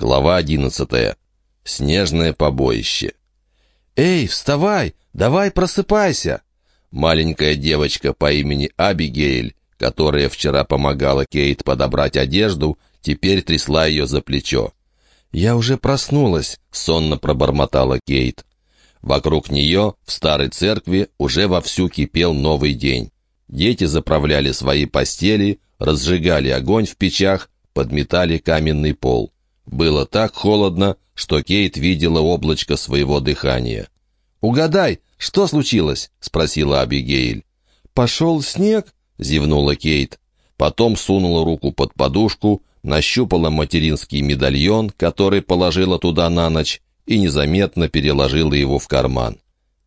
Глава одиннадцатая. Снежное побоище. «Эй, вставай! Давай просыпайся!» Маленькая девочка по имени Абигейль, которая вчера помогала Кейт подобрать одежду, теперь трясла ее за плечо. «Я уже проснулась», — сонно пробормотала Кейт. Вокруг нее, в старой церкви, уже вовсю кипел новый день. Дети заправляли свои постели, разжигали огонь в печах, подметали каменный пол. Было так холодно, что Кейт видела облачко своего дыхания. «Угадай, что случилось?» — спросила Абигейль. «Пошел снег?» — зевнула Кейт. Потом сунула руку под подушку, нащупала материнский медальон, который положила туда на ночь, и незаметно переложила его в карман.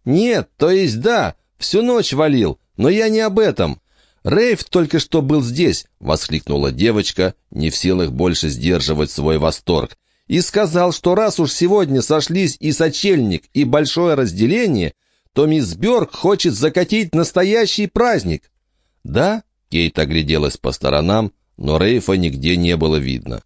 «Нет, то есть да, всю ночь валил, но я не об этом. «Рейв только что был здесь!» — воскликнула девочка, не в силах больше сдерживать свой восторг. «И сказал, что раз уж сегодня сошлись и сочельник, и большое разделение, то мисс Бёрк хочет закатить настоящий праздник». «Да?» — Кейт огляделась по сторонам, но Рейфа нигде не было видно.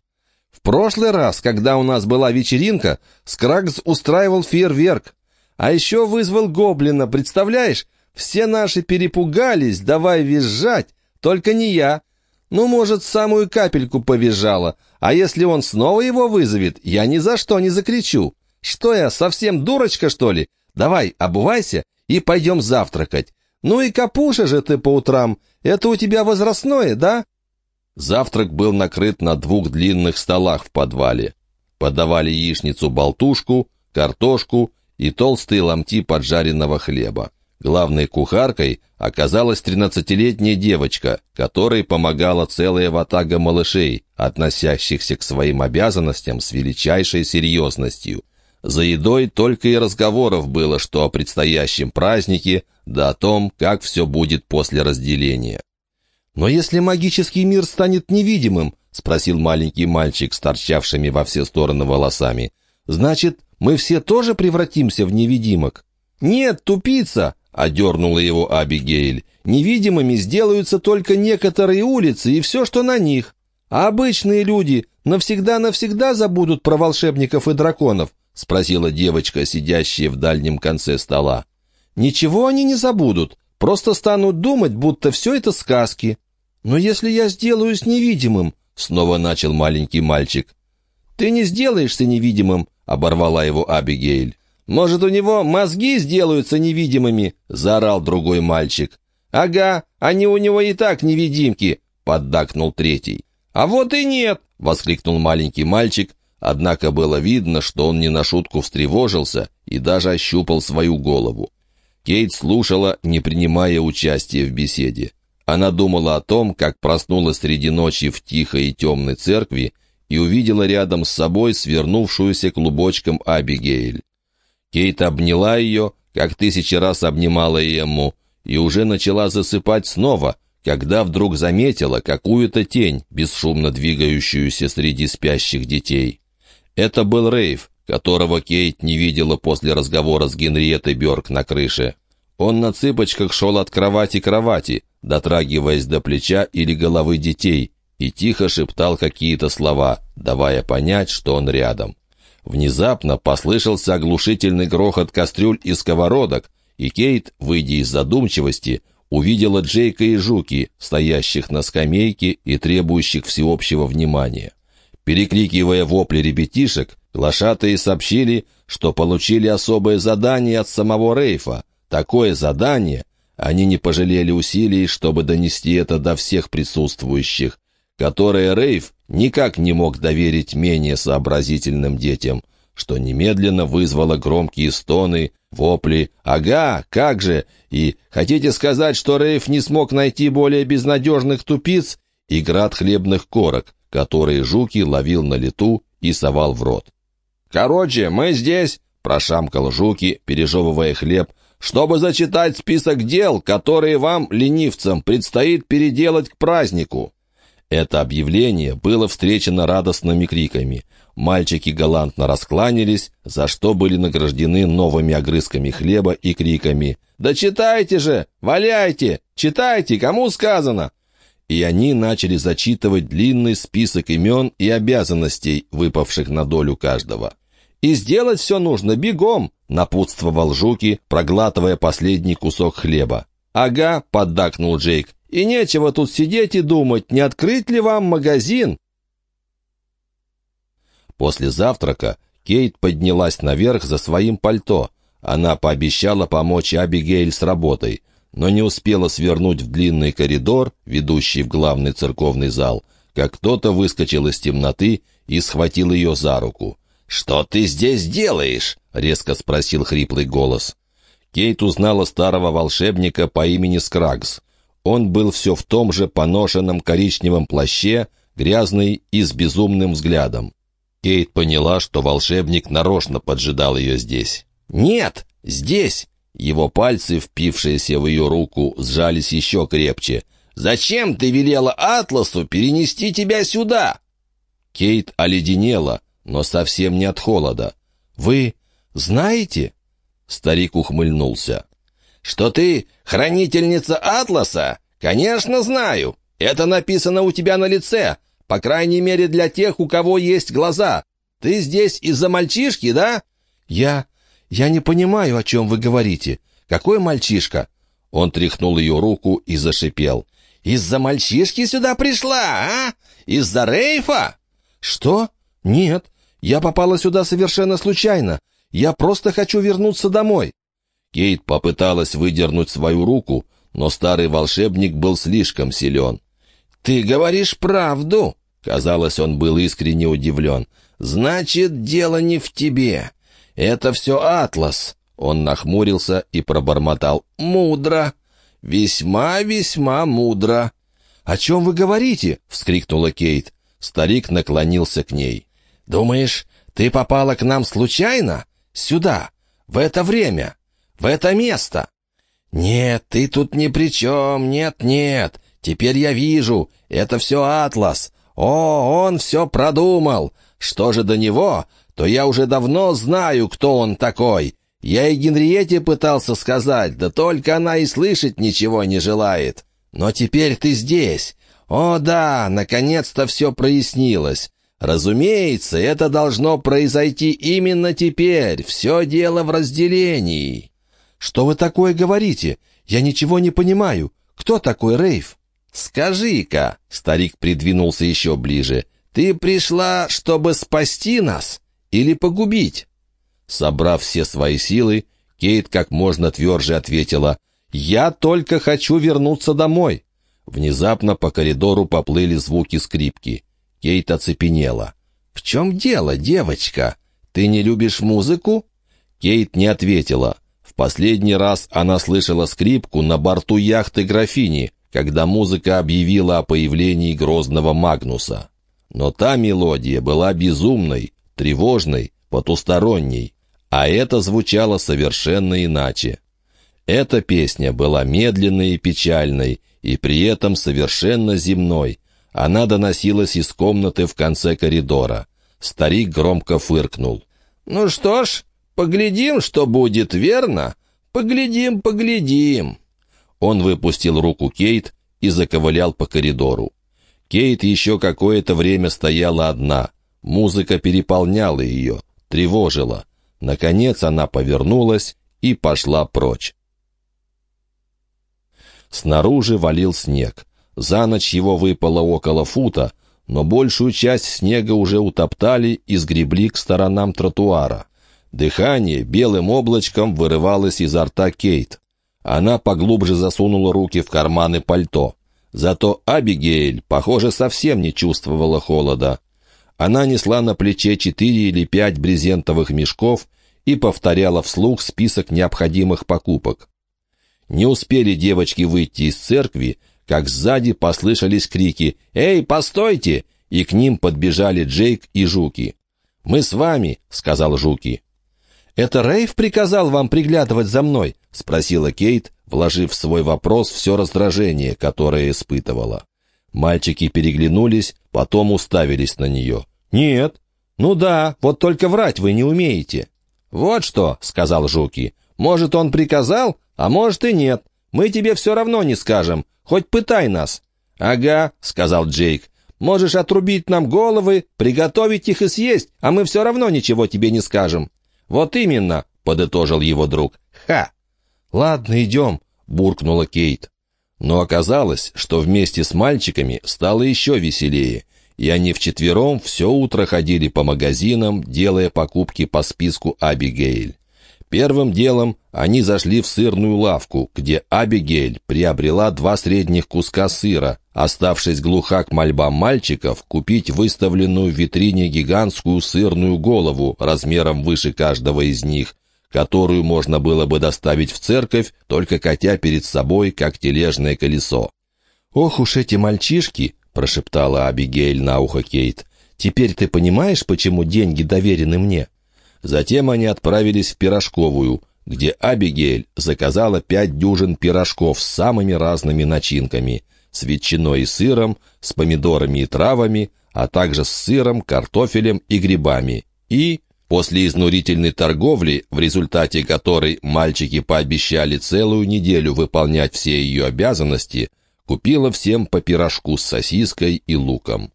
«В прошлый раз, когда у нас была вечеринка, Скрагс устраивал фейерверк. А еще вызвал гоблина, представляешь? Все наши перепугались, давай визжать, только не я. Ну, может, самую капельку повизжала, а если он снова его вызовет, я ни за что не закричу. Что я, совсем дурочка, что ли? Давай, обувайся и пойдем завтракать. Ну и капуша же ты по утрам, это у тебя возрастное, да?» Завтрак был накрыт на двух длинных столах в подвале. Подавали яичницу-болтушку, картошку и толстые ломти поджаренного хлеба. Главной кухаркой оказалась тринадцатилетняя девочка, которой помогала целая ватага малышей, относящихся к своим обязанностям с величайшей серьезностью. За едой только и разговоров было, что о предстоящем празднике, да о том, как все будет после разделения. «Но если магический мир станет невидимым?» — спросил маленький мальчик с торчавшими во все стороны волосами. «Значит, мы все тоже превратимся в невидимок?» «Нет, тупица!» Одернула его Абигейль. «Невидимыми сделаются только некоторые улицы и все, что на них. А обычные люди навсегда-навсегда забудут про волшебников и драконов?» Спросила девочка, сидящая в дальнем конце стола. «Ничего они не забудут, просто станут думать, будто все это сказки. Но если я сделаюсь невидимым?» Снова начал маленький мальчик. «Ты не сделаешься невидимым», — оборвала его Абигейль. «Может, у него мозги сделаются невидимыми?» — заорал другой мальчик. «Ага, они у него и так невидимки», — поддакнул третий. «А вот и нет!» — воскликнул маленький мальчик, однако было видно, что он не на шутку встревожился и даже ощупал свою голову. Кейт слушала, не принимая участия в беседе. Она думала о том, как проснулась среди ночи в тихой и темной церкви и увидела рядом с собой свернувшуюся клубочком Абигейль. Кейт обняла ее, как тысячи раз обнимала Эмму, и уже начала засыпать снова, когда вдруг заметила какую-то тень, бесшумно двигающуюся среди спящих детей. Это был Рейв, которого Кейт не видела после разговора с Генриеттой Бёрк на крыше. Он на цыпочках шел от кровати к кровати, дотрагиваясь до плеча или головы детей, и тихо шептал какие-то слова, давая понять, что он рядом. Внезапно послышался оглушительный грохот кастрюль и сковородок, и Кейт, выйдя из задумчивости, увидела Джейка и Жуки, стоящих на скамейке и требующих всеобщего внимания. Перекрикивая вопли ребятишек, глашатые сообщили, что получили особое задание от самого Рейфа. Такое задание они не пожалели усилий, чтобы донести это до всех присутствующих, которое Рейф никак не мог доверить менее сообразительным детям, что немедленно вызвало громкие стоны, вопли «Ага, как же!» и «Хотите сказать, что Рейф не смог найти более безнадежных тупиц?» и град хлебных корок, которые Жуки ловил на лету и совал в рот. «Короче, мы здесь!» — прошамкал Жуки, пережевывая хлеб, чтобы зачитать список дел, которые вам, ленивцам, предстоит переделать к празднику. Это объявление было встречено радостными криками. Мальчики галантно раскланялись, за что были награждены новыми огрызками хлеба и криками «Да читайте же! Валяйте! Читайте! Кому сказано!» и они начали зачитывать длинный список имен и обязанностей, выпавших на долю каждого. «И сделать все нужно бегом», — напутствовал Жуки, проглатывая последний кусок хлеба. «Ага», — поддакнул Джейк, — «и нечего тут сидеть и думать, не открыть ли вам магазин?» После завтрака Кейт поднялась наверх за своим пальто. Она пообещала помочь Абигейль с работой — но не успела свернуть в длинный коридор, ведущий в главный церковный зал, как кто-то выскочил из темноты и схватил ее за руку. «Что ты здесь делаешь?» — резко спросил хриплый голос. Кейт узнала старого волшебника по имени Скрагс. Он был все в том же поношенном коричневом плаще, грязный и с безумным взглядом. Кейт поняла, что волшебник нарочно поджидал ее здесь. «Нет, здесь!» Его пальцы, впившиеся в ее руку, сжались еще крепче. «Зачем ты велела Атласу перенести тебя сюда?» Кейт оледенела, но совсем не от холода. «Вы знаете?» Старик ухмыльнулся. «Что ты хранительница Атласа? Конечно, знаю. Это написано у тебя на лице, по крайней мере для тех, у кого есть глаза. Ты здесь из-за мальчишки, да?» «Я «Я не понимаю, о чем вы говорите. Какой мальчишка?» Он тряхнул ее руку и зашипел. «Из-за мальчишки сюда пришла, а? Из-за Рейфа?» «Что? Нет. Я попала сюда совершенно случайно. Я просто хочу вернуться домой». Кейт попыталась выдернуть свою руку, но старый волшебник был слишком силен. «Ты говоришь правду?» Казалось, он был искренне удивлен. «Значит, дело не в тебе. «Это все Атлас!» Он нахмурился и пробормотал. «Мудро! Весьма-весьма мудро!» «О чем вы говорите?» — вскрикнула Кейт. Старик наклонился к ней. «Думаешь, ты попала к нам случайно? Сюда, в это время, в это место?» «Нет, ты тут ни при чем, нет-нет. Теперь я вижу, это все Атлас. О, он все продумал. Что же до него, то я уже давно знаю, кто он такой. Я и Генриете пытался сказать, да только она и слышать ничего не желает. Но теперь ты здесь. О да, наконец-то все прояснилось. Разумеется, это должно произойти именно теперь. Все дело в разделении. Что вы такое говорите? Я ничего не понимаю. Кто такой Рейв? Скажи-ка, старик придвинулся еще ближе, ты пришла, чтобы спасти нас? или погубить?» Собрав все свои силы, Кейт как можно тверже ответила «Я только хочу вернуться домой». Внезапно по коридору поплыли звуки скрипки. Кейт оцепенела. «В чем дело, девочка? Ты не любишь музыку?» Кейт не ответила. Последний раз она слышала скрипку на борту яхты «Графини», когда музыка объявила о появлении грозного Магнуса. Но та мелодия была безумной, тревожной, потусторонней, а это звучало совершенно иначе. Эта песня была медленной и печальной, и при этом совершенно земной. Она доносилась из комнаты в конце коридора. Старик громко фыркнул. «Ну что ж, поглядим, что будет, верно? Поглядим, поглядим». Он выпустил руку Кейт и заковылял по коридору. Кейт еще какое-то время стояла одна. Музыка переполняла ее, тревожила. Наконец она повернулась и пошла прочь. Снаружи валил снег. За ночь его выпало около фута, но большую часть снега уже утоптали и сгребли к сторонам тротуара. Дыхание белым облачком вырывалось изо рта Кейт. Она поглубже засунула руки в карманы пальто. Зато Абигейль, похоже, совсем не чувствовала холода. Она несла на плече четыре или пять брезентовых мешков и повторяла вслух список необходимых покупок. Не успели девочки выйти из церкви, как сзади послышались крики «Эй, постойте!» и к ним подбежали Джейк и Жуки. «Мы с вами», — сказал Жуки. «Это Рейв приказал вам приглядывать за мной?» — спросила Кейт, вложив в свой вопрос все раздражение, которое испытывала. Мальчики переглянулись, потом уставились на нее. «Нет». «Ну да, вот только врать вы не умеете». «Вот что», — сказал Жуки, — «может, он приказал, а может и нет. Мы тебе все равно не скажем, хоть пытай нас». «Ага», — сказал Джейк. «Можешь отрубить нам головы, приготовить их и съесть, а мы все равно ничего тебе не скажем». «Вот именно», — подытожил его друг. «Ха!» «Ладно, идем», — буркнула Кейт. Но оказалось, что вместе с мальчиками стало еще веселее, и они вчетвером все утро ходили по магазинам, делая покупки по списку Абигейль. Первым делом они зашли в сырную лавку, где Абигейль приобрела два средних куска сыра, оставшись глуха к мольбам мальчиков купить выставленную в витрине гигантскую сырную голову размером выше каждого из них, которую можно было бы доставить в церковь, только катя перед собой, как тележное колесо. «Ох уж эти мальчишки!» — прошептала Абигейль на ухо Кейт. «Теперь ты понимаешь, почему деньги доверены мне?» Затем они отправились в пирожковую, где Абигейль заказала пять дюжин пирожков с самыми разными начинками — с ветчиной и сыром, с помидорами и травами, а также с сыром, картофелем и грибами. И После изнурительной торговли, в результате которой мальчики пообещали целую неделю выполнять все ее обязанности, купила всем по пирожку с сосиской и луком.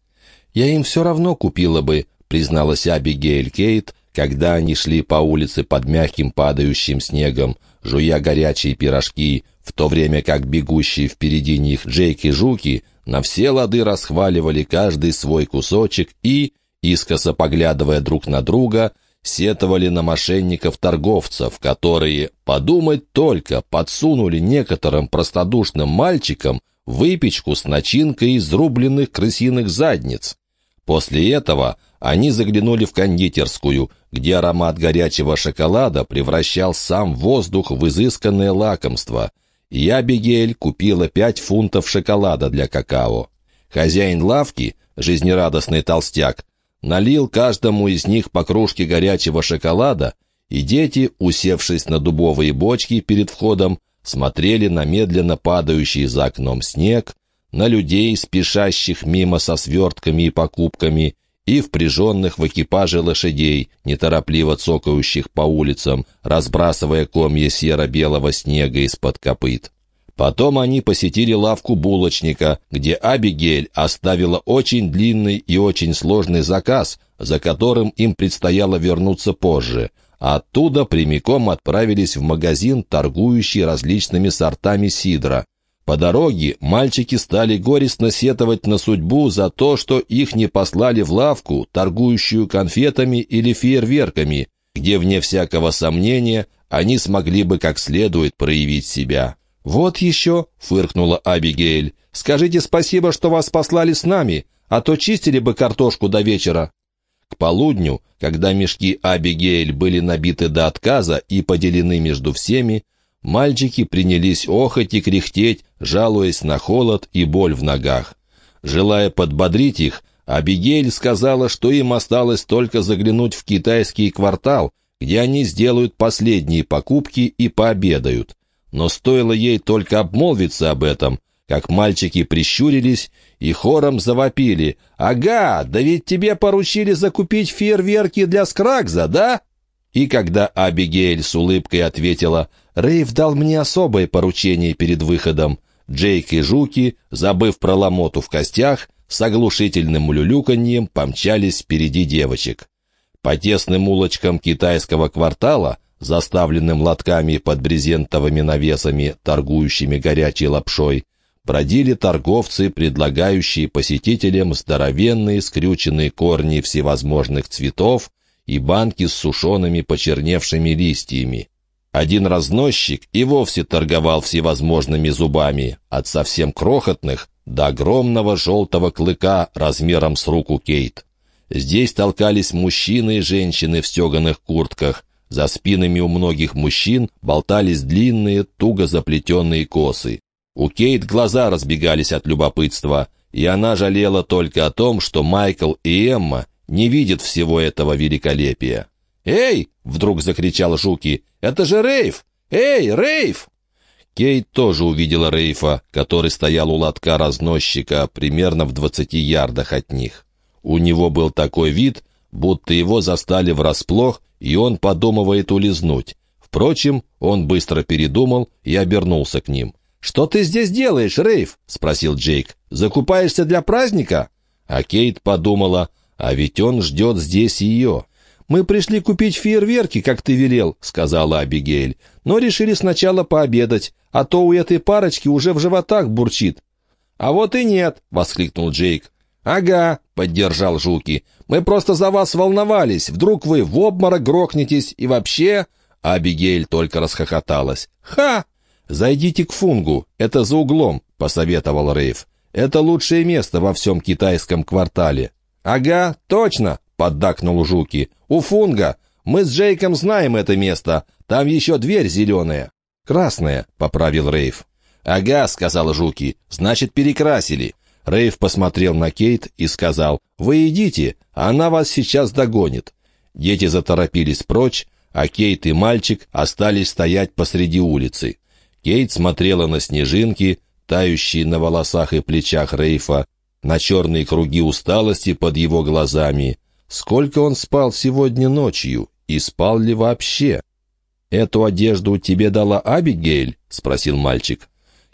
«Я им все равно купила бы», — призналась Абигейль Кейт, когда они шли по улице под мягким падающим снегом, жуя горячие пирожки, в то время как бегущие впереди них Джейк и Жуки на все лады расхваливали каждый свой кусочек и, искоса поглядывая друг на друга, сетовали на мошенников-торговцев, которые, подумать только, подсунули некоторым простодушным мальчикам выпечку с начинкой из рубленных крысиных задниц. После этого они заглянули в кондитерскую, где аромат горячего шоколада превращал сам воздух в изысканное лакомство. И Абигель купила пять фунтов шоколада для какао. Хозяин лавки, жизнерадостный толстяк, налил каждому из них по кружке горячего шоколада, и дети, усевшись на дубовые бочки перед входом, смотрели на медленно падающий за окном снег, на людей, спешащих мимо со свертками и покупками, и впряженных в экипаже лошадей, неторопливо цокающих по улицам, разбрасывая комья серо-белого снега из-под копыт. Потом они посетили лавку булочника, где Абигель оставила очень длинный и очень сложный заказ, за которым им предстояло вернуться позже. оттуда прямиком отправились в магазин, торгующий различными сортами сидра. По дороге мальчики стали горестно сетовать на судьбу за то, что их не послали в лавку, торгующую конфетами или фейерверками, где, вне всякого сомнения, они смогли бы как следует проявить себя. «Вот еще», — фыркнула Абигейль, — «скажите спасибо, что вас послали с нами, а то чистили бы картошку до вечера». К полудню, когда мешки Абигейль были набиты до отказа и поделены между всеми, мальчики принялись охоть и кряхтеть, жалуясь на холод и боль в ногах. Желая подбодрить их, Абигейль сказала, что им осталось только заглянуть в китайский квартал, где они сделают последние покупки и пообедают. Но стоило ей только обмолвиться об этом, как мальчики прищурились и хором завопили. «Ага, да ведь тебе поручили закупить фейерверки для Скрагза, да?» И когда Абигейль с улыбкой ответила, «Рейв дал мне особое поручение перед выходом», Джейк и Жуки, забыв про ломоту в костях, с оглушительным улюлюканьем помчались впереди девочек. По тесным улочкам китайского квартала заставленным лотками под брезентовыми навесами, торгующими горячей лапшой, бродили торговцы, предлагающие посетителям здоровенные скрюченные корни всевозможных цветов и банки с сушеными почерневшими листьями. Один разносчик и вовсе торговал всевозможными зубами, от совсем крохотных до огромного желтого клыка размером с руку Кейт. Здесь толкались мужчины и женщины в стеганых куртках, за спинами у многих мужчин болтались длинные, туго заплетенные косы. У Кейт глаза разбегались от любопытства, и она жалела только о том, что Майкл и Эмма не видят всего этого великолепия. «Эй!» — вдруг закричал Жуки. «Это же Рейв! Эй, Рейв!» Кейт тоже увидела Рейфа, который стоял у лотка разносчика примерно в двадцати ярдах от них. У него был такой вид, будто его застали врасплох и он подумывает улизнуть. Впрочем, он быстро передумал и обернулся к ним. «Что ты здесь делаешь, Рейв?» — спросил Джейк. Закупаешься для праздника?» А Кейт подумала, а ведь он ждет здесь ее. «Мы пришли купить фейерверки, как ты велел», — сказала Абигейль, «но решили сначала пообедать, а то у этой парочки уже в животах бурчит». «А вот и нет», — воскликнул Джейк. «Ага», — поддержал Жуки, «мы просто за вас волновались, вдруг вы в обморок грохнетесь и вообще...» Абигейль только расхохоталась. «Ха! Зайдите к Фунгу, это за углом», — посоветовал Рейв. «Это лучшее место во всем китайском квартале». «Ага, точно», — поддакнул Жуки. «У Фунга. Мы с Джейком знаем это место. Там еще дверь зеленая». «Красная», — поправил Рейв. «Ага», — сказал Жуки. «Значит, перекрасили». Рейв посмотрел на Кейт и сказал, «Вы идите, она вас сейчас догонит». Дети заторопились прочь, а Кейт и мальчик остались стоять посреди улицы. Кейт смотрела на снежинки, тающие на волосах и плечах Рейфа, на черные круги усталости под его глазами. Сколько он спал сегодня ночью и спал ли вообще? «Эту одежду тебе дала Абигейль?» — спросил мальчик.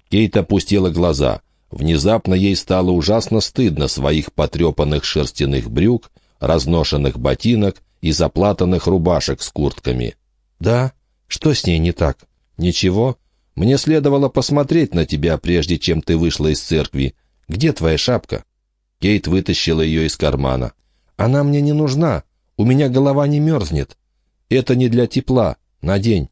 Кейт опустила глаза. Внезапно ей стало ужасно стыдно своих потрепанных шерстяных брюк, разношенных ботинок и заплатанных рубашек с куртками. «Да? Что с ней не так? Ничего? Мне следовало посмотреть на тебя, прежде чем ты вышла из церкви. Где твоя шапка?» Кейт вытащила ее из кармана. «Она мне не нужна. У меня голова не мерзнет. Это не для тепла. Надень».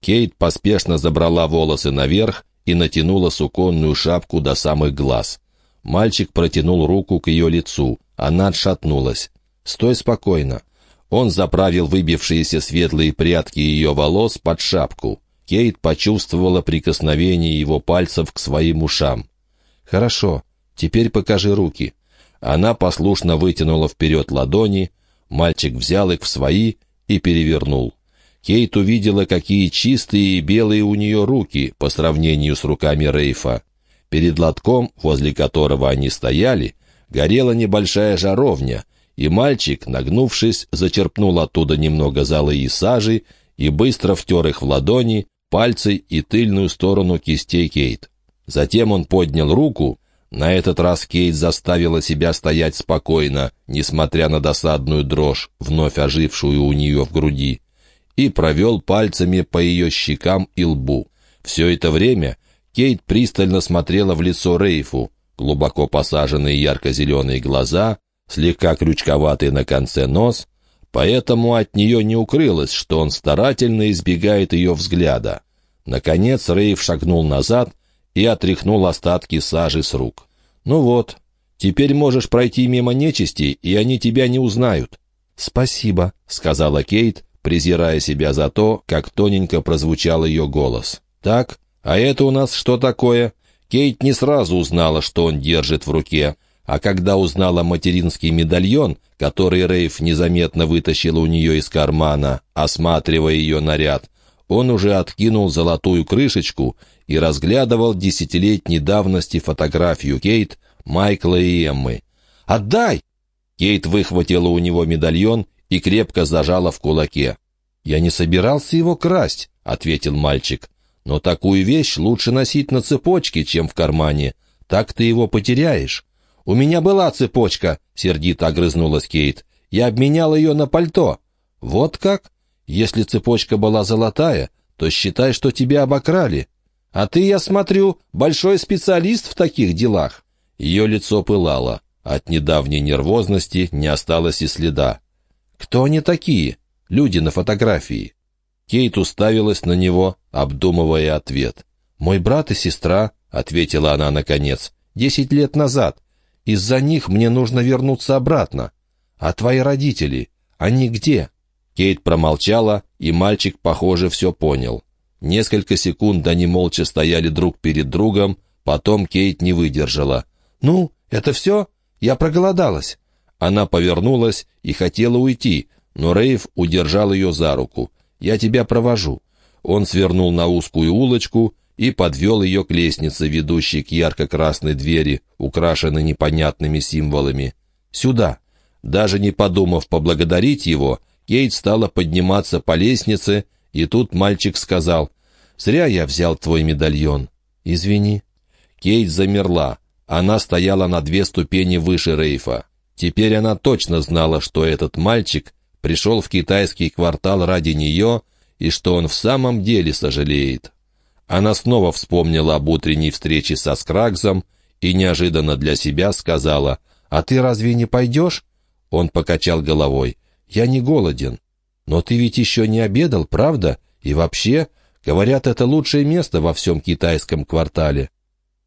Кейт поспешно забрала волосы наверх и натянула суконную шапку до самых глаз. Мальчик протянул руку к ее лицу. Она отшатнулась. «Стой спокойно». Он заправил выбившиеся светлые прядки ее волос под шапку. Кейт почувствовала прикосновение его пальцев к своим ушам. «Хорошо, теперь покажи руки». Она послушно вытянула вперед ладони, мальчик взял их в свои и перевернул. Кейт увидела, какие чистые и белые у нее руки по сравнению с руками Рейфа. Перед лотком, возле которого они стояли, горела небольшая жаровня, и мальчик, нагнувшись, зачерпнул оттуда немного золы и сажи и быстро втер их в ладони, пальцы и тыльную сторону кистей Кейт. Затем он поднял руку. На этот раз Кейт заставила себя стоять спокойно, несмотря на досадную дрожь, вновь ожившую у нее в груди и провел пальцами по ее щекам и лбу. Все это время Кейт пристально смотрела в лицо Рейфу, глубоко посаженные ярко-зеленые глаза, слегка крючковатый на конце нос, поэтому от нее не укрылось, что он старательно избегает ее взгляда. Наконец Рейф шагнул назад и отряхнул остатки сажи с рук. «Ну вот, теперь можешь пройти мимо нечисти, и они тебя не узнают». «Спасибо», — сказала Кейт, презирая себя за то, как тоненько прозвучал ее голос. «Так, а это у нас что такое?» Кейт не сразу узнала, что он держит в руке, а когда узнала материнский медальон, который Рейф незаметно вытащил у нее из кармана, осматривая ее наряд, он уже откинул золотую крышечку и разглядывал десятилетней давности фотографию Кейт, Майкла и Эммы. «Отдай!» Кейт выхватила у него медальон и крепко зажала в кулаке. «Я не собирался его красть», — ответил мальчик. «Но такую вещь лучше носить на цепочке, чем в кармане. Так ты его потеряешь». «У меня была цепочка», — сердито огрызнулась Кейт. «Я обменял ее на пальто». «Вот как? Если цепочка была золотая, то считай, что тебя обокрали. А ты, я смотрю, большой специалист в таких делах». Ее лицо пылало. От недавней нервозности не осталось и следа. «Кто они такие? Люди на фотографии?» Кейт уставилась на него, обдумывая ответ. «Мой брат и сестра», — ответила она наконец, — «десять лет назад. Из-за них мне нужно вернуться обратно. А твои родители, они где?» Кейт промолчала, и мальчик, похоже, все понял. Несколько секунд они молча стояли друг перед другом, потом Кейт не выдержала. «Ну, это все? Я проголодалась». Она повернулась и хотела уйти, но Рейв удержал ее за руку. «Я тебя провожу». Он свернул на узкую улочку и подвел ее к лестнице, ведущей к ярко-красной двери, украшенной непонятными символами. «Сюда». Даже не подумав поблагодарить его, Кейт стала подниматься по лестнице, и тут мальчик сказал, «Зря я взял твой медальон. Извини». Кейт замерла. она стояла на две ступени выше Рейфа. Теперь она точно знала, что этот мальчик пришел в китайский квартал ради нее и что он в самом деле сожалеет. Она снова вспомнила об утренней встрече со Скрагзом и неожиданно для себя сказала «А ты разве не пойдешь?» Он покачал головой. «Я не голоден». «Но ты ведь еще не обедал, правда? И вообще, говорят, это лучшее место во всем китайском квартале».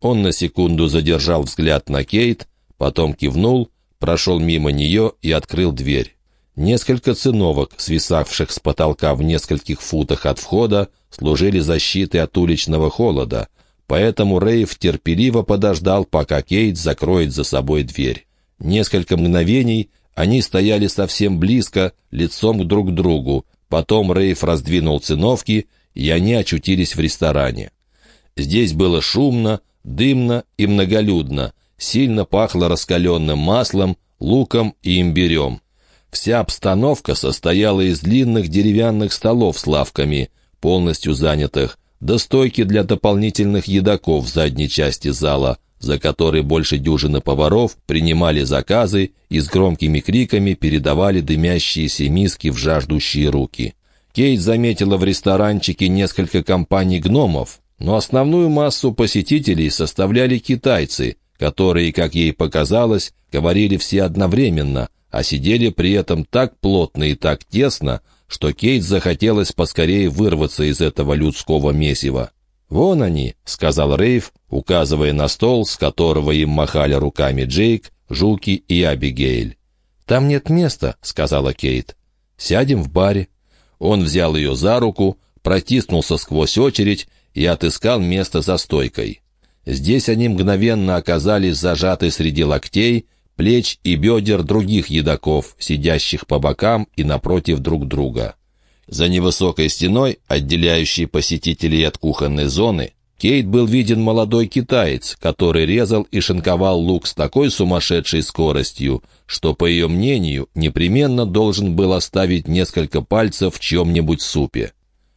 Он на секунду задержал взгляд на Кейт, потом кивнул, прошел мимо нее и открыл дверь. Несколько циновок, свисавших с потолка в нескольких футах от входа, служили защитой от уличного холода, поэтому Рейв терпеливо подождал, пока Кейт закроет за собой дверь. Несколько мгновений они стояли совсем близко, лицом друг к другу. Потом Рейв раздвинул циновки, и они очутились в ресторане. Здесь было шумно, дымно и многолюдно, сильно пахло раскаленным маслом, луком и имбирем. Вся обстановка состояла из длинных деревянных столов с лавками, полностью занятых, до стойки для дополнительных едоков в задней части зала, за которой больше дюжины поваров принимали заказы и с громкими криками передавали дымящиеся миски в жаждущие руки. Кейт заметила в ресторанчике несколько компаний гномов, но основную массу посетителей составляли китайцы, которые, как ей показалось, говорили все одновременно, а сидели при этом так плотно и так тесно, что Кейт захотелось поскорее вырваться из этого людского месива. «Вон они», — сказал Рейв, указывая на стол, с которого им махали руками Джейк, Жуки и Абигейль. «Там нет места», — сказала Кейт. «Сядем в баре». Он взял ее за руку, протиснулся сквозь очередь и отыскал место за стойкой. Здесь они мгновенно оказались зажаты среди локтей, плеч и бедер других едоков, сидящих по бокам и напротив друг друга. За невысокой стеной, отделяющей посетителей от кухонной зоны, Кейт был виден молодой китаец, который резал и шинковал лук с такой сумасшедшей скоростью, что, по ее мнению, непременно должен был оставить несколько пальцев в чем-нибудь супе.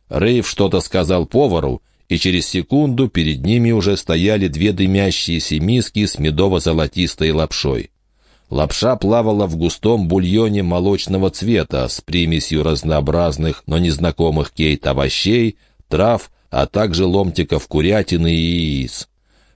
Рейв что-то сказал повару, и через секунду перед ними уже стояли две дымящиеся миски с медово-золотистой лапшой. Лапша плавала в густом бульоне молочного цвета с примесью разнообразных, но незнакомых кейт овощей, трав, а также ломтиков курятины и яиц.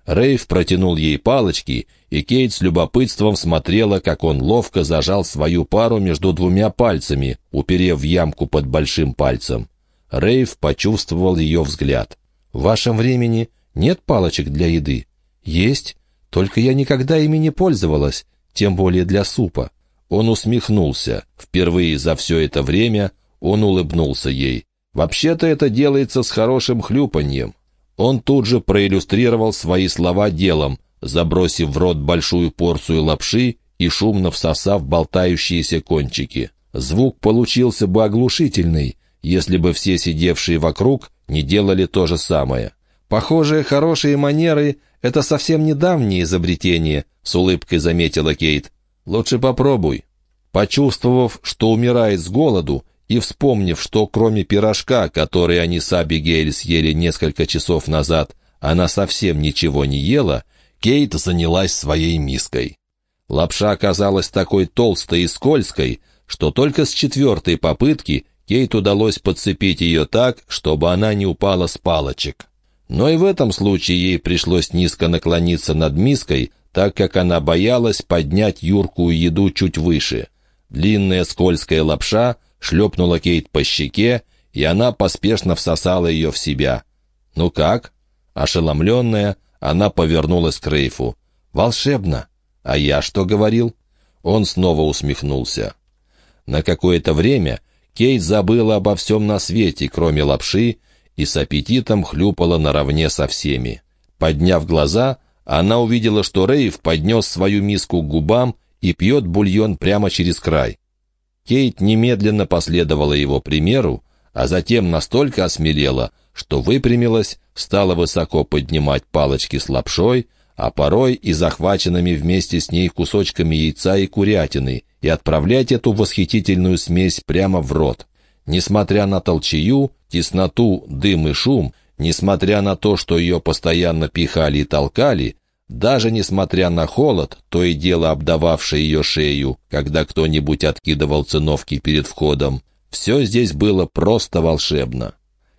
Рейв протянул ей палочки, и Кейт с любопытством смотрела, как он ловко зажал свою пару между двумя пальцами, уперев ямку под большим пальцем. Рейв почувствовал ее взгляд. «В вашем времени нет палочек для еды?» «Есть, только я никогда ими не пользовалась тем более для супа. Он усмехнулся. Впервые за все это время он улыбнулся ей. Вообще-то это делается с хорошим хлюпаньем. Он тут же проиллюстрировал свои слова делом, забросив в рот большую порцию лапши и шумно всосав болтающиеся кончики. Звук получился бы оглушительный, если бы все сидевшие вокруг не делали то же самое. Похоже, хорошие манеры — это совсем недавнее изобретение, — с улыбкой заметила Кейт. «Лучше попробуй». Почувствовав, что умирает с голоду, и вспомнив, что кроме пирожка, который они с Абигейль съели несколько часов назад, она совсем ничего не ела, Кейт занялась своей миской. Лапша оказалась такой толстой и скользкой, что только с четвертой попытки Кейт удалось подцепить ее так, чтобы она не упала с палочек. Но и в этом случае ей пришлось низко наклониться над миской, так как она боялась поднять юркую еду чуть выше. Длинная скользкая лапша шлепнула Кейт по щеке, и она поспешно всосала ее в себя. «Ну как?» Ошеломленная, она повернулась к Рейфу. «Волшебно!» «А я что говорил?» Он снова усмехнулся. На какое-то время Кейт забыла обо всем на свете, кроме лапши, и с аппетитом хлюпала наравне со всеми. Подняв глаза, она увидела, что Рейв поднес свою миску к губам и пьет бульон прямо через край. Кейт немедленно последовала его примеру, а затем настолько осмелела, что выпрямилась, стала высоко поднимать палочки с лапшой, а порой и захваченными вместе с ней кусочками яйца и курятины, и отправлять эту восхитительную смесь прямо в рот. Несмотря на толчею, тесноту, дым и шум, несмотря на то, что ее постоянно пихали и толкали, Даже несмотря на холод, то и дело обдававший ее шею, когда кто-нибудь откидывал циновки перед входом, все здесь было просто волшебно.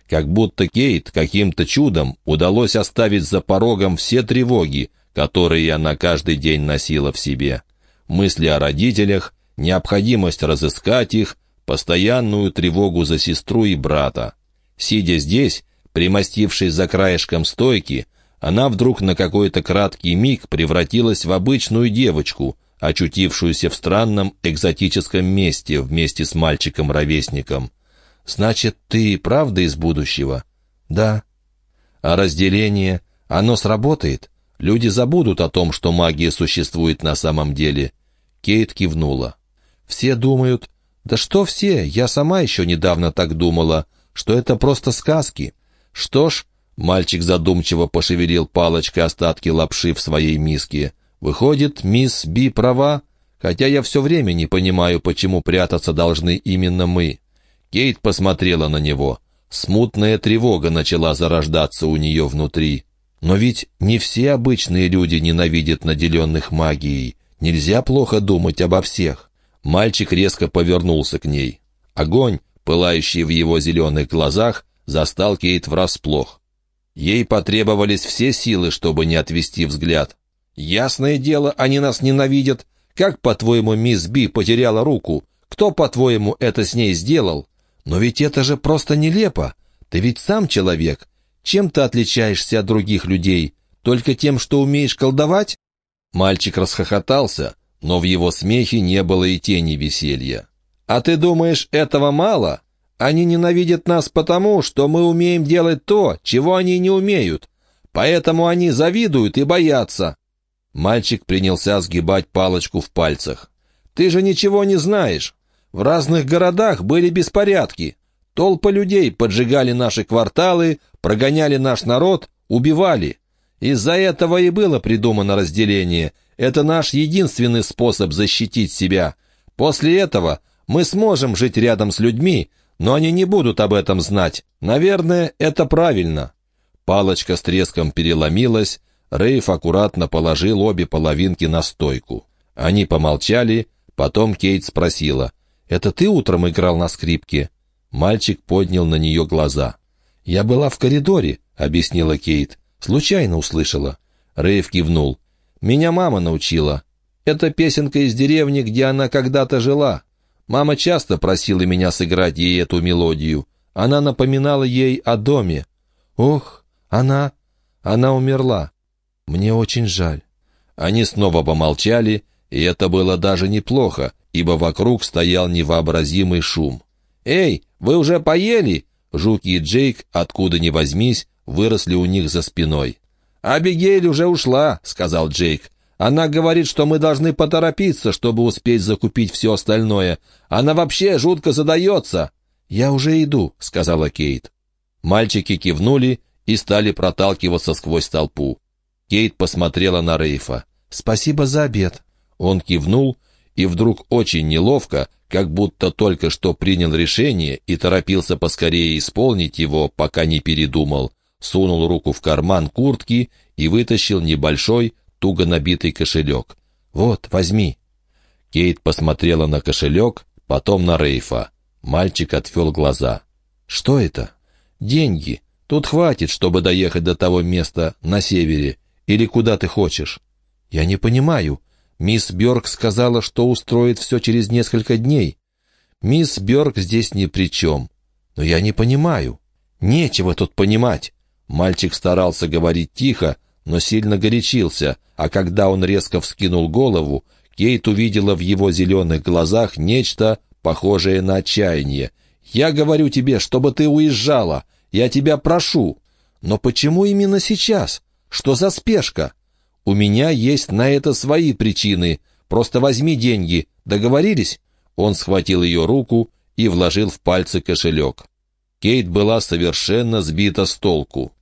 Как будто Кейт каким-то чудом удалось оставить за порогом все тревоги, которые она каждый день носила в себе. Мысли о родителях, необходимость разыскать их, постоянную тревогу за сестру и брата. Сидя здесь, примостившись за краешком стойки, она вдруг на какой-то краткий миг превратилась в обычную девочку, очутившуюся в странном экзотическом месте вместе с мальчиком-ровесником. «Значит, ты правда из будущего?» «Да». «А разделение? Оно сработает? Люди забудут о том, что магия существует на самом деле». Кейт кивнула. «Все думают...» «Да что все? Я сама еще недавно так думала, что это просто сказки. Что ж, Мальчик задумчиво пошевелил палочкой остатки лапши в своей миске. «Выходит, мисс Би права, хотя я все время не понимаю, почему прятаться должны именно мы». Кейт посмотрела на него. Смутная тревога начала зарождаться у нее внутри. Но ведь не все обычные люди ненавидят наделенных магией. Нельзя плохо думать обо всех. Мальчик резко повернулся к ней. Огонь, пылающий в его зеленых глазах, застал Кейт врасплох. Ей потребовались все силы, чтобы не отвести взгляд. «Ясное дело, они нас ненавидят. Как, по-твоему, мисс Би потеряла руку? Кто, по-твоему, это с ней сделал? Но ведь это же просто нелепо. Ты ведь сам человек. Чем ты отличаешься от других людей? Только тем, что умеешь колдовать?» Мальчик расхохотался, но в его смехе не было и тени веселья. «А ты думаешь, этого мало? Они ненавидят нас потому, что мы умеем делать то, чего они не умеют. Поэтому они завидуют и боятся». Мальчик принялся сгибать палочку в пальцах. «Ты же ничего не знаешь. В разных городах были беспорядки. Толпы людей поджигали наши кварталы, прогоняли наш народ, убивали. Из-за этого и было придумано разделение. Это наш единственный способ защитить себя. После этого мы сможем жить рядом с людьми, но они не будут об этом знать. Наверное, это правильно». Палочка с треском переломилась, Рейф аккуратно положил обе половинки на стойку. Они помолчали, потом Кейт спросила, «Это ты утром играл на скрипке?» Мальчик поднял на нее глаза. «Я была в коридоре», — объяснила Кейт. «Случайно услышала». Рейв кивнул. «Меня мама научила. Это песенка из деревни, где она когда-то жила. Мама часто просила меня сыграть ей эту мелодию. Она напоминала ей о доме. Ох, она... она умерла. Мне очень жаль». Они снова помолчали, и это было даже неплохо, ибо вокруг стоял невообразимый шум. «Эй, вы уже поели?» Жуки и Джейк, откуда ни возьмись, выросли у них за спиной. «Абигейль уже ушла», — сказал Джейк. Она говорит, что мы должны поторопиться, чтобы успеть закупить все остальное. Она вообще жутко задается». «Я уже иду», — сказала Кейт. Мальчики кивнули и стали проталкиваться сквозь толпу. Кейт посмотрела на Рейфа. «Спасибо за обед». Он кивнул и вдруг очень неловко, как будто только что принял решение и торопился поскорее исполнить его, пока не передумал, сунул руку в карман куртки и вытащил небольшой, туго набитый кошелек. «Вот, возьми». Кейт посмотрела на кошелек, потом на Рейфа. Мальчик отвел глаза. «Что это?» «Деньги. Тут хватит, чтобы доехать до того места на севере. Или куда ты хочешь?» «Я не понимаю. Мисс Бёрк сказала, что устроит все через несколько дней. Мисс Бёрк здесь ни при чем. Но я не понимаю. Нечего тут понимать». Мальчик старался говорить тихо, но сильно горячился, а когда он резко вскинул голову, Кейт увидела в его зеленых глазах нечто, похожее на отчаяние. «Я говорю тебе, чтобы ты уезжала. Я тебя прошу. Но почему именно сейчас? Что за спешка? У меня есть на это свои причины. Просто возьми деньги. Договорились?» Он схватил ее руку и вложил в пальцы кошелек. Кейт была совершенно сбита с толку.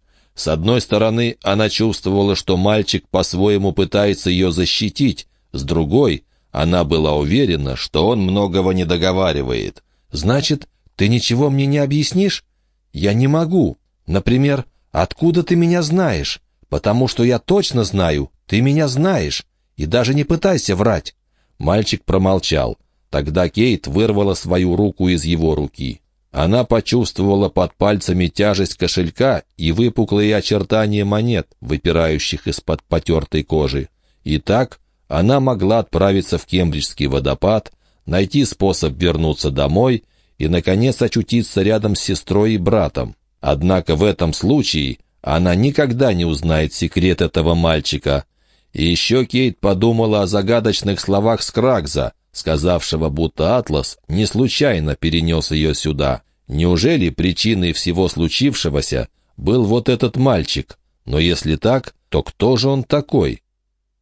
С одной стороны, она чувствовала, что мальчик по-своему пытается ее защитить, с другой, она была уверена, что он многого не договаривает. «Значит, ты ничего мне не объяснишь?» «Я не могу. Например, откуда ты меня знаешь? Потому что я точно знаю, Ты меня знаешь, и даже не пытайся врать». Мальчик промолчал. Тогда Кейт вырвала свою руку из его руки. Она почувствовала под пальцами тяжесть кошелька и выпуклые очертания монет, выпирающих из-под потертой кожи. И так она могла отправиться в Кембриджский водопад, найти способ вернуться домой и, наконец, очутиться рядом с сестрой и братом. Однако в этом случае она никогда не узнает секрет этого мальчика. И еще Кейт подумала о загадочных словах Скрагза, сказавшего, будто Атлас не случайно перенес ее сюда. Неужели причиной всего случившегося был вот этот мальчик? Но если так, то кто же он такой?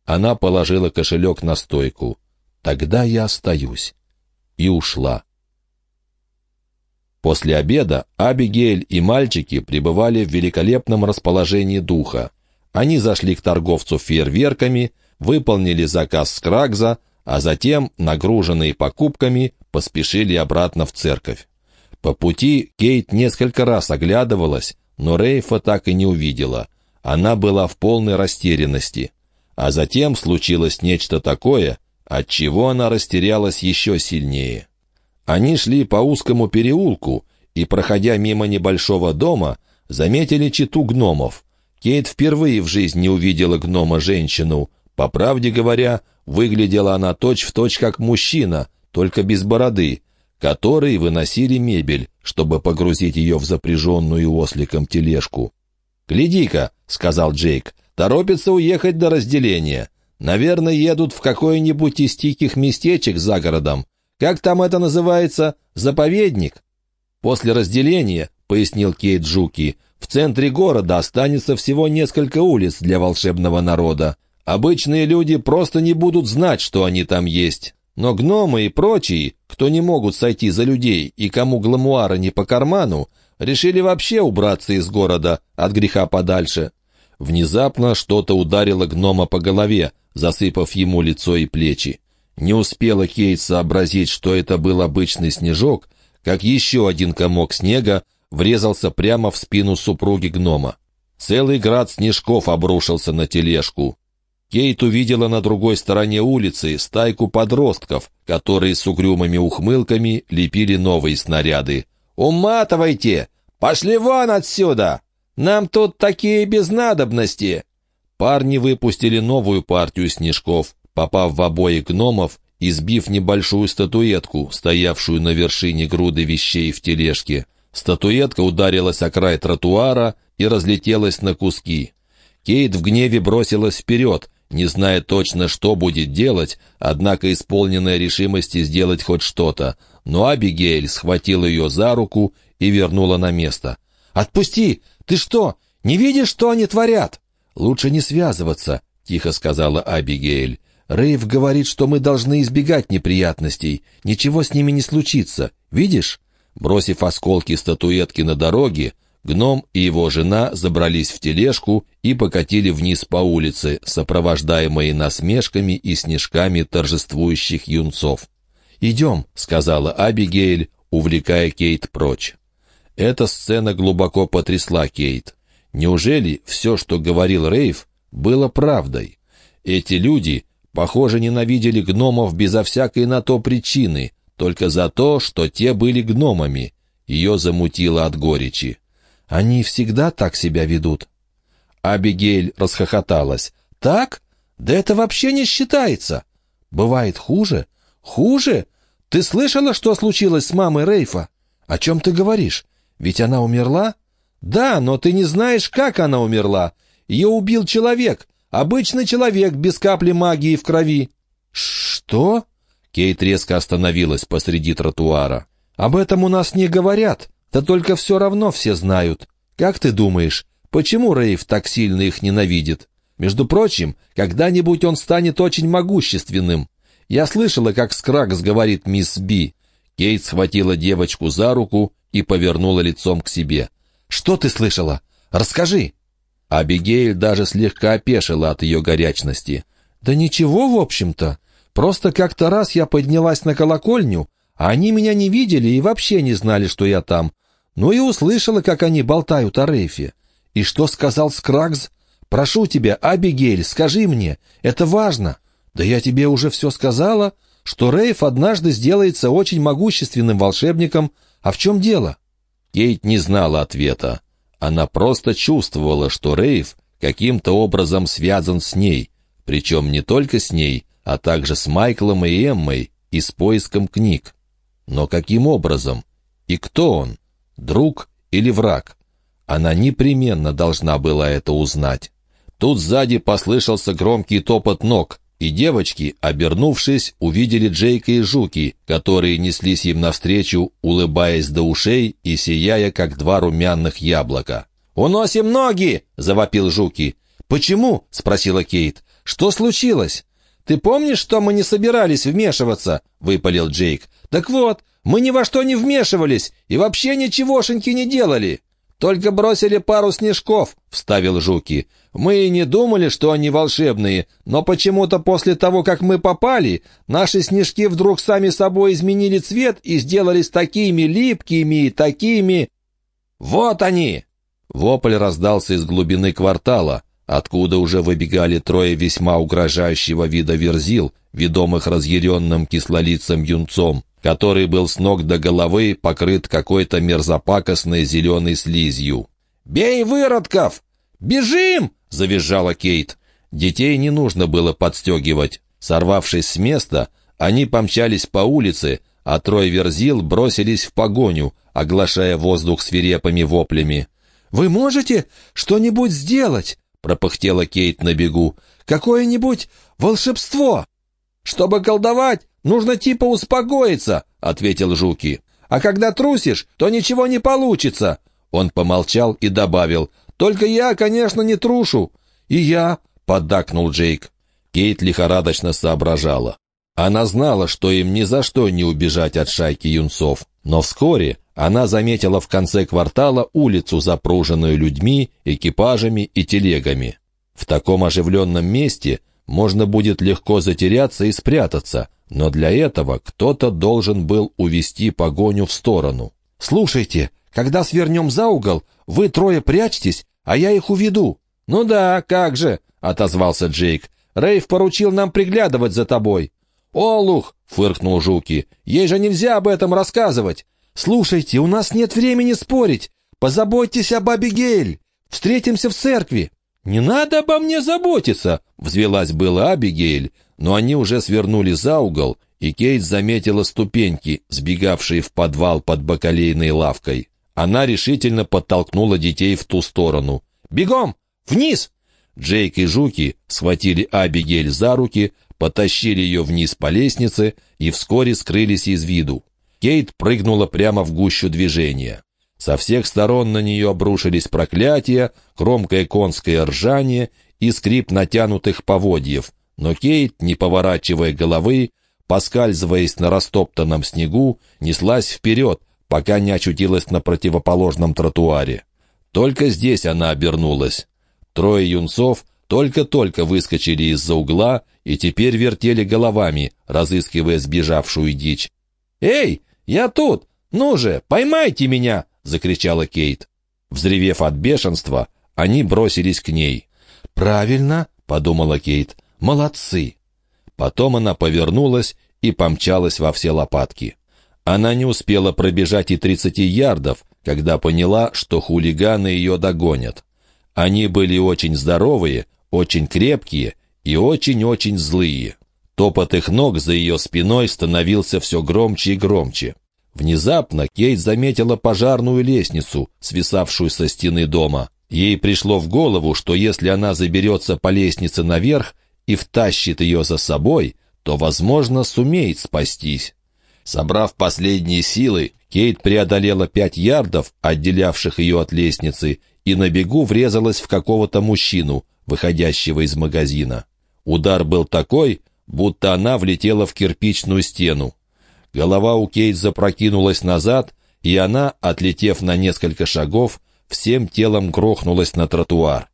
Она положила кошелек на стойку. «Тогда я остаюсь». И ушла. После обеда Абигейль и мальчики пребывали в великолепном расположении духа. Они зашли к торговцу фейерверками, выполнили заказ Скрагза, а затем, нагруженные покупками, поспешили обратно в церковь. По пути Кейт несколько раз оглядывалась, но Рейфа так и не увидела. Она была в полной растерянности. А затем случилось нечто такое, от чего она растерялась еще сильнее. Они шли по узкому переулку и, проходя мимо небольшого дома, заметили читу гномов. Кейт впервые в жизни увидела гнома-женщину. По правде говоря, Выглядела она точь-в-точь точь как мужчина, только без бороды, которые выносили мебель, чтобы погрузить ее в запряженную осликом тележку. «Гляди-ка», — сказал Джейк, — «торопятся уехать до разделения. Наверное, едут в какое-нибудь из тихих местечек за городом. Как там это называется? Заповедник?» «После разделения», — пояснил Кейт Жуки, — «в центре города останется всего несколько улиц для волшебного народа. Обычные люди просто не будут знать, что они там есть. Но гномы и прочие, кто не могут сойти за людей и кому гламуара не по карману, решили вообще убраться из города от греха подальше. Внезапно что-то ударило гнома по голове, засыпав ему лицо и плечи. Не успела Кейт сообразить, что это был обычный снежок, как еще один комок снега врезался прямо в спину супруги гнома. Целый град снежков обрушился на тележку. Кейт увидела на другой стороне улицы стайку подростков, которые с угрюмыми ухмылками лепили новые снаряды. «Уматывайте! Пошли вон отсюда! Нам тут такие безнадобности!» Парни выпустили новую партию снежков, попав в обои гномов и сбив небольшую статуэтку, стоявшую на вершине груды вещей в тележке. Статуэтка ударилась о край тротуара и разлетелась на куски. Кейт в гневе бросилась вперед, не зная точно, что будет делать, однако исполненная решимости сделать хоть что-то. Но Абигейль схватила ее за руку и вернула на место. «Отпусти! Ты что, не видишь, что они творят?» «Лучше не связываться», — тихо сказала Абигейль. «Рейв говорит, что мы должны избегать неприятностей. Ничего с ними не случится. Видишь?» Бросив осколки статуэтки на дороге, Гном и его жена забрались в тележку и покатили вниз по улице, сопровождаемые насмешками и снежками торжествующих юнцов. «Идем», — сказала Абигейль, увлекая Кейт прочь. Эта сцена глубоко потрясла Кейт. Неужели все, что говорил Рейв, было правдой? Эти люди, похоже, ненавидели гномов безо всякой на то причины, только за то, что те были гномами. Ее замутило от горечи. Они всегда так себя ведут». Абигейль расхохоталась. «Так? Да это вообще не считается. Бывает хуже? Хуже? Ты слышала, что случилось с мамой Рейфа? О чем ты говоришь? Ведь она умерла?» «Да, но ты не знаешь, как она умерла. Ее убил человек, обычный человек без капли магии в крови». «Что?» Кейт резко остановилась посреди тротуара. «Об этом у нас не говорят. Да только все равно все знают. Как ты думаешь, почему Рейв так сильно их ненавидит? Между прочим, когда-нибудь он станет очень могущественным. Я слышала, как Скрагс говорит мисс Би. Кейт схватила девочку за руку и повернула лицом к себе. «Что ты слышала? Расскажи!» Абигейль даже слегка опешила от ее горячности. «Да ничего, в общем-то. Просто как-то раз я поднялась на колокольню, они меня не видели и вообще не знали, что я там. Ну и услышала, как они болтают о Рейфе. И что сказал Скрагз? Прошу тебя, Абигейль, скажи мне, это важно. Да я тебе уже все сказала, что Рейф однажды сделается очень могущественным волшебником. А в чем дело?» Кейт не знала ответа. Она просто чувствовала, что Рейф каким-то образом связан с ней, причем не только с ней, а также с Майклом и Эммой и с поиском книг. Но каким образом? И кто он? Друг или враг? Она непременно должна была это узнать. Тут сзади послышался громкий топот ног, и девочки, обернувшись, увидели Джейка и Жуки, которые неслись им навстречу, улыбаясь до ушей и сияя, как два румяных яблока. «Уносим ноги!» — завопил Жуки. «Почему?» — спросила Кейт. «Что случилось?» «Ты помнишь, что мы не собирались вмешиваться?» — выпалил Джейк. «Так вот, мы ни во что не вмешивались и вообще ничегошеньки не делали. Только бросили пару снежков», — вставил Жуки. «Мы и не думали, что они волшебные, но почему-то после того, как мы попали, наши снежки вдруг сами собой изменили цвет и сделались такими липкими и такими...» «Вот они!» Вопль раздался из глубины квартала, откуда уже выбегали трое весьма угрожающего вида верзил, ведомых разъяренным кислолицым юнцом, который был с ног до головы покрыт какой-то мерзопакостной зеленой слизью. «Бей выродков! Бежим!» — завизжала Кейт. Детей не нужно было подстегивать. Сорвавшись с места, они помчались по улице, а трое верзил бросились в погоню, оглашая воздух свирепыми воплями. «Вы можете что-нибудь сделать?» — пропыхтела Кейт на бегу. «Какое-нибудь волшебство!» «Чтобы колдовать, нужно типа успокоиться», — ответил Жуки. «А когда трусишь, то ничего не получится». Он помолчал и добавил. «Только я, конечно, не трушу». «И я», — поддакнул Джейк. Кейт лихорадочно соображала. Она знала, что им ни за что не убежать от шайки юнцов. Но вскоре она заметила в конце квартала улицу, запруженную людьми, экипажами и телегами. В таком оживленном месте можно будет легко затеряться и спрятаться, но для этого кто-то должен был увести погоню в сторону. «Слушайте, когда свернем за угол, вы трое прячьтесь, а я их уведу». «Ну да, как же», — отозвался Джейк. «Рейв поручил нам приглядывать за тобой». «Олух!» — фыркнул Жуки. «Ей же нельзя об этом рассказывать. «Слушайте, у нас нет времени спорить. Позаботьтесь об Абигейль. Встретимся в церкви». «Не надо обо мне заботиться», — взвелась была Абигейль, но они уже свернули за угол, и Кейт заметила ступеньки, сбегавшие в подвал под бакалейной лавкой. Она решительно подтолкнула детей в ту сторону. «Бегом! Вниз!» Джейк и Жуки схватили Абигель за руки, потащили ее вниз по лестнице и вскоре скрылись из виду. Кейт прыгнула прямо в гущу движения. Со всех сторон на нее обрушились проклятия, громкое конское ржание и скрип натянутых поводьев. Но Кейт, не поворачивая головы, поскальзываясь на растоптанном снегу, неслась вперед, пока не очутилась на противоположном тротуаре. Только здесь она обернулась. Трое юнцов только-только выскочили из-за угла и теперь вертели головами, разыскивая сбежавшую дичь. «Эй, «Я тут! Ну же, поймайте меня!» — закричала Кейт. Взревев от бешенства, они бросились к ней. «Правильно!» — подумала Кейт. «Молодцы!» Потом она повернулась и помчалась во все лопатки. Она не успела пробежать и тридцати ярдов, когда поняла, что хулиганы ее догонят. Они были очень здоровые, очень крепкие и очень-очень злые. Топот их ног за ее спиной становился все громче и громче. Внезапно Кейт заметила пожарную лестницу, свисавшую со стены дома. Ей пришло в голову, что если она заберется по лестнице наверх и втащит ее за собой, то, возможно, сумеет спастись. Собрав последние силы, Кейт преодолела пять ярдов, отделявших ее от лестницы, и на бегу врезалась в какого-то мужчину, выходящего из магазина. Удар был такой, будто она влетела в кирпичную стену. Голова у Кейт запрокинулась назад, и она, отлетев на несколько шагов, всем телом грохнулась на тротуар.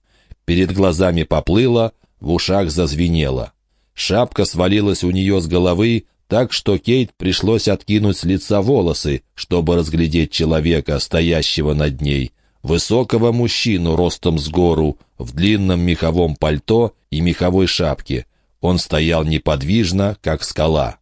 Перед глазами поплыла, в ушах зазвенело. Шапка свалилась у нее с головы, так что Кейт пришлось откинуть с лица волосы, чтобы разглядеть человека, стоящего над ней. высокого мужчину ростом с гору, в длинном меховом пальто и меховой шапке. Он стоял неподвижно, как скала.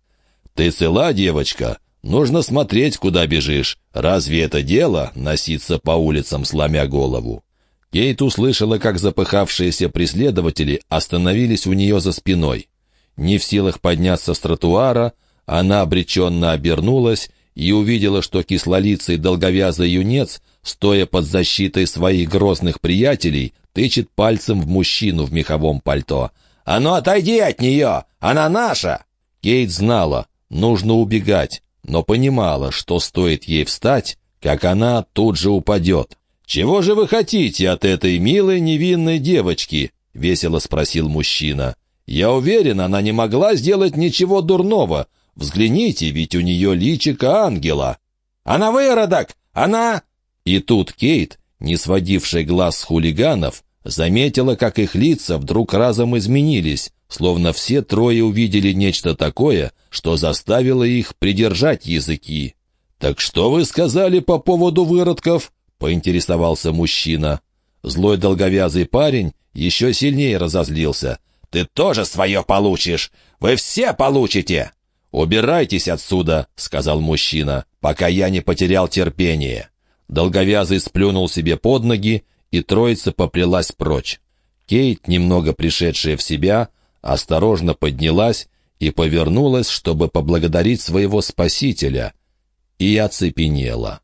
«Ты цела, девочка? Нужно смотреть, куда бежишь. Разве это дело — носиться по улицам, сломя голову?» Кейт услышала, как запыхавшиеся преследователи остановились у нее за спиной. Не в силах подняться с тротуара, она обреченно обернулась и увидела, что кислолицый долговязый юнец, стоя под защитой своих грозных приятелей, тычет пальцем в мужчину в меховом пальто. «А ну отойди от нее! Она наша!» Кейт знала, нужно убегать, но понимала, что стоит ей встать, как она тут же упадет. «Чего же вы хотите от этой милой невинной девочки?» — весело спросил мужчина. «Я уверен, она не могла сделать ничего дурного. Взгляните, ведь у нее личико ангела. Она выродок! Она...» И тут Кейт, не сводившая глаз с хулиганов, заметила, как их лица вдруг разом изменились, словно все трое увидели нечто такое, что заставило их придержать языки. «Так что вы сказали по поводу выродков?» — поинтересовался мужчина. Злой долговязый парень еще сильнее разозлился. «Ты тоже свое получишь! Вы все получите!» «Убирайтесь отсюда», — сказал мужчина, — «пока я не потерял терпение». Долговязый сплюнул себе под ноги, и троица поплелась прочь. Кейт, немного пришедшая в себя, осторожно поднялась и повернулась, чтобы поблагодарить своего спасителя, и оцепенела.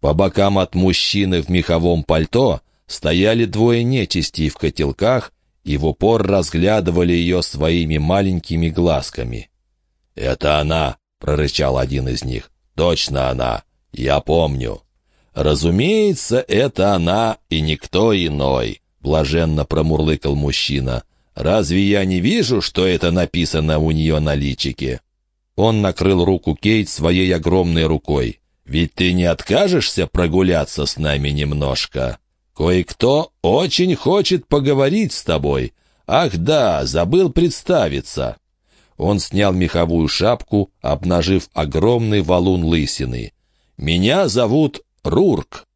По бокам от мужчины в меховом пальто стояли двое нечистей в котелках и в упор разглядывали ее своими маленькими глазками. «Это она!» — прорычал один из них. «Точно она! Я помню!» «Разумеется, это она и никто иной!» — блаженно промурлыкал мужчина. «Разве я не вижу, что это написано у нее на личике?» Он накрыл руку Кейт своей огромной рукой. «Ведь ты не откажешься прогуляться с нами немножко? Кое-кто очень хочет поговорить с тобой. Ах да, забыл представиться!» Он снял меховую шапку, обнажив огромный валун лысины. «Меня зовут Рурк.